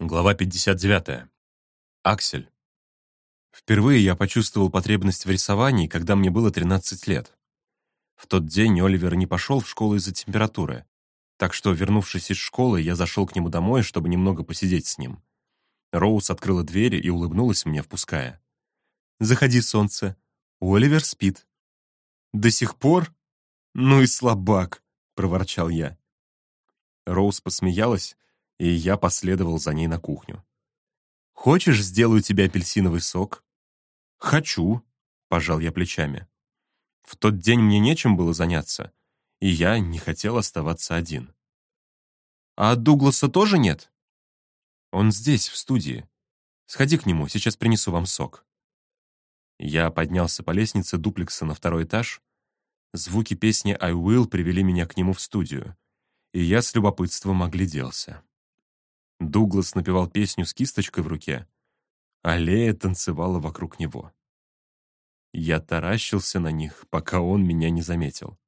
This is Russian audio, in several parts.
Глава 59. Аксель. Впервые я почувствовал потребность в рисовании, когда мне было 13 лет. В тот день Оливер не пошел в школу из-за температуры, так что, вернувшись из школы, я зашел к нему домой, чтобы немного посидеть с ним. Роуз открыла дверь и улыбнулась мне, впуская. «Заходи, солнце. Оливер спит». «До сих пор? Ну и слабак», — проворчал я. Роуз посмеялась, и я последовал за ней на кухню. «Хочешь, сделаю тебе апельсиновый сок?» «Хочу», — пожал я плечами. В тот день мне нечем было заняться, и я не хотел оставаться один. «А Дугласа тоже нет?» «Он здесь, в студии. Сходи к нему, сейчас принесу вам сок». Я поднялся по лестнице дуплекса на второй этаж. Звуки песни «I Will» привели меня к нему в студию, и я с любопытством огляделся. Дуглас напевал песню с кисточкой в руке, а Лея танцевала вокруг него. Я таращился на них, пока он меня не заметил.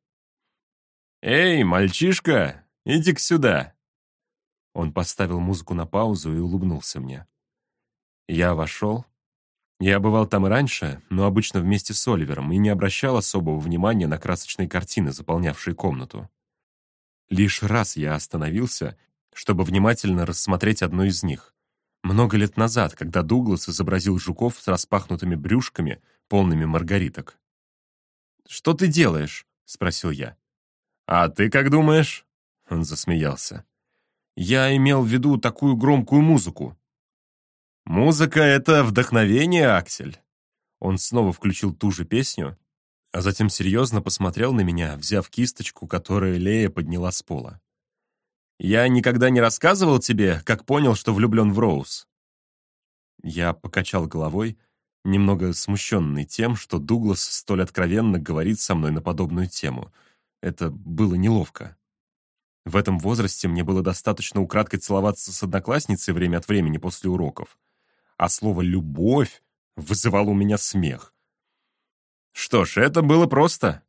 «Эй, мальчишка, иди-ка сюда!» Он поставил музыку на паузу и улыбнулся мне. Я вошел. Я бывал там раньше, но обычно вместе с Оливером и не обращал особого внимания на красочные картины, заполнявшие комнату. Лишь раз я остановился чтобы внимательно рассмотреть одну из них. Много лет назад, когда Дуглас изобразил жуков с распахнутыми брюшками, полными маргариток. «Что ты делаешь?» — спросил я. «А ты как думаешь?» — он засмеялся. «Я имел в виду такую громкую музыку». «Музыка — это вдохновение, Аксель». Он снова включил ту же песню, а затем серьезно посмотрел на меня, взяв кисточку, которую Лея подняла с пола. Я никогда не рассказывал тебе, как понял, что влюблен в Роуз?» Я покачал головой, немного смущенный тем, что Дуглас столь откровенно говорит со мной на подобную тему. Это было неловко. В этом возрасте мне было достаточно украдкой целоваться с одноклассницей время от времени после уроков. А слово «любовь» вызывало у меня смех. Что ж, это было просто.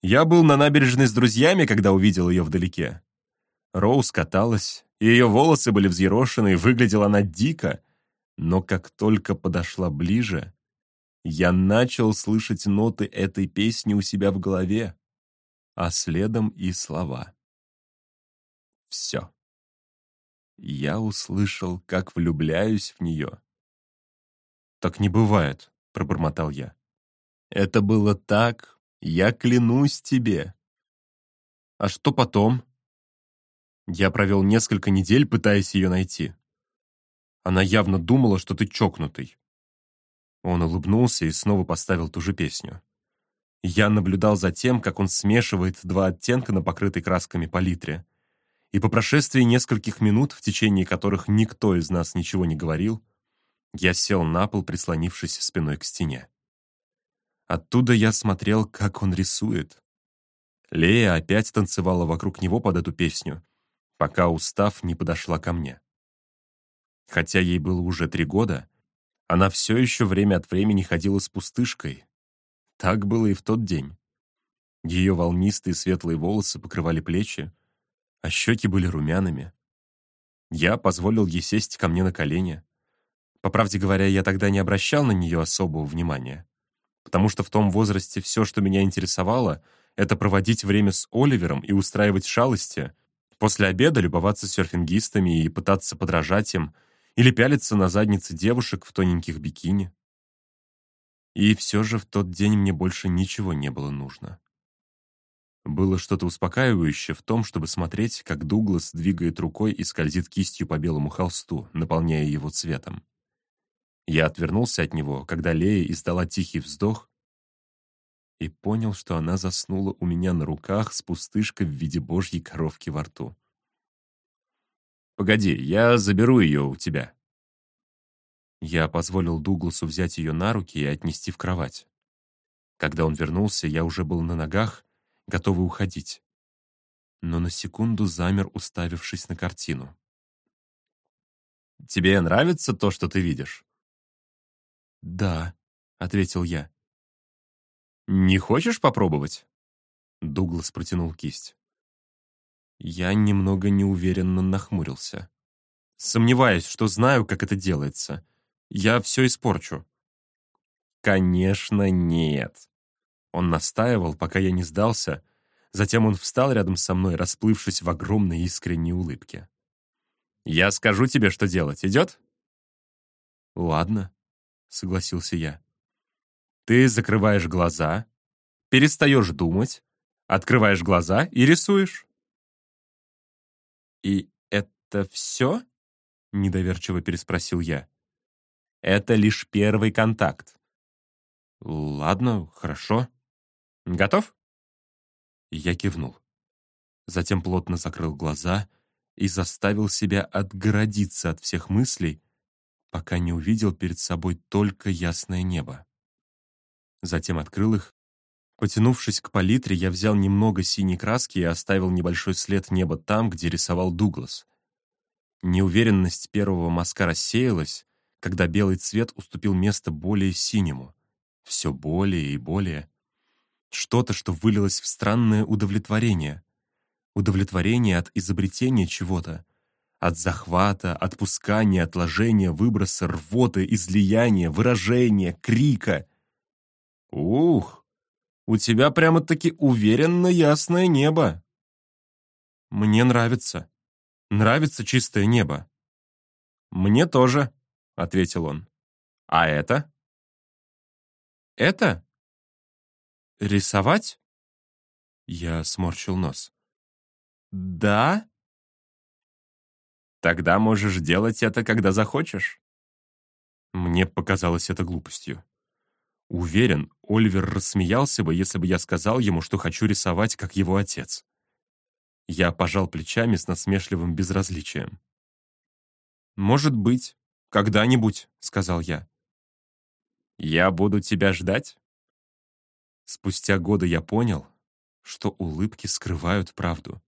Я был на набережной с друзьями, когда увидел ее вдалеке. Роуз каталась, ее волосы были взъерошены, выглядела она дико. Но как только подошла ближе, я начал слышать ноты этой песни у себя в голове, а следом и слова. Все. Я услышал, как влюбляюсь в нее. «Так не бывает», — пробормотал я. «Это было так, я клянусь тебе». «А что потом?» Я провел несколько недель, пытаясь ее найти. Она явно думала, что ты чокнутый. Он улыбнулся и снова поставил ту же песню. Я наблюдал за тем, как он смешивает два оттенка на покрытой красками палитре. И по прошествии нескольких минут, в течение которых никто из нас ничего не говорил, я сел на пол, прислонившись спиной к стене. Оттуда я смотрел, как он рисует. Лея опять танцевала вокруг него под эту песню, пока устав не подошла ко мне. Хотя ей было уже три года, она все еще время от времени ходила с пустышкой. Так было и в тот день. Ее волнистые светлые волосы покрывали плечи, а щеки были румяными. Я позволил ей сесть ко мне на колени. По правде говоря, я тогда не обращал на нее особого внимания, потому что в том возрасте все, что меня интересовало, это проводить время с Оливером и устраивать шалости — После обеда любоваться серфингистами и пытаться подражать им, или пялиться на задницы девушек в тоненьких бикини. И все же в тот день мне больше ничего не было нужно. Было что-то успокаивающее в том, чтобы смотреть, как Дуглас двигает рукой и скользит кистью по белому холсту, наполняя его цветом. Я отвернулся от него, когда Лея издала тихий вздох и понял, что она заснула у меня на руках с пустышкой в виде божьей коровки во рту. «Погоди, я заберу ее у тебя». Я позволил Дугласу взять ее на руки и отнести в кровать. Когда он вернулся, я уже был на ногах, готовый уходить. Но на секунду замер, уставившись на картину. «Тебе нравится то, что ты видишь?» «Да», — ответил я. «Не хочешь попробовать?» Дуглас протянул кисть. Я немного неуверенно нахмурился. Сомневаюсь, что знаю, как это делается. Я все испорчу». «Конечно, нет». Он настаивал, пока я не сдался. Затем он встал рядом со мной, расплывшись в огромной искренней улыбке. «Я скажу тебе, что делать. Идет?» «Ладно», — согласился я. «Ты закрываешь глаза, перестаешь думать, открываешь глаза и рисуешь». «И это все?» — недоверчиво переспросил я. «Это лишь первый контакт». «Ладно, хорошо. Готов?» Я кивнул. Затем плотно закрыл глаза и заставил себя отгородиться от всех мыслей, пока не увидел перед собой только ясное небо. Затем открыл их. Потянувшись к палитре, я взял немного синей краски и оставил небольшой след неба там, где рисовал Дуглас. Неуверенность первого мазка рассеялась, когда белый цвет уступил место более синему. Все более и более. Что-то, что вылилось в странное удовлетворение. Удовлетворение от изобретения чего-то. От захвата, отпускания, отложения, выброса, рвоты, излияния, выражения, крика. Ух, у тебя прямо-таки уверенно ясное небо. Мне нравится. Нравится чистое небо. Мне тоже, ответил он. А это? Это? Рисовать? Я сморщил нос. Да? Тогда можешь делать это, когда захочешь. Мне показалось это глупостью. Уверен, Оливер рассмеялся бы, если бы я сказал ему, что хочу рисовать, как его отец. Я пожал плечами с насмешливым безразличием. «Может быть, когда-нибудь», — сказал я. «Я буду тебя ждать?» Спустя годы я понял, что улыбки скрывают правду,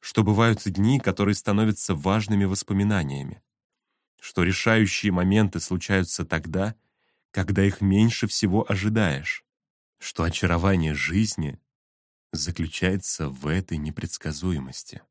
что бывают дни, которые становятся важными воспоминаниями, что решающие моменты случаются тогда, когда их меньше всего ожидаешь, что очарование жизни заключается в этой непредсказуемости.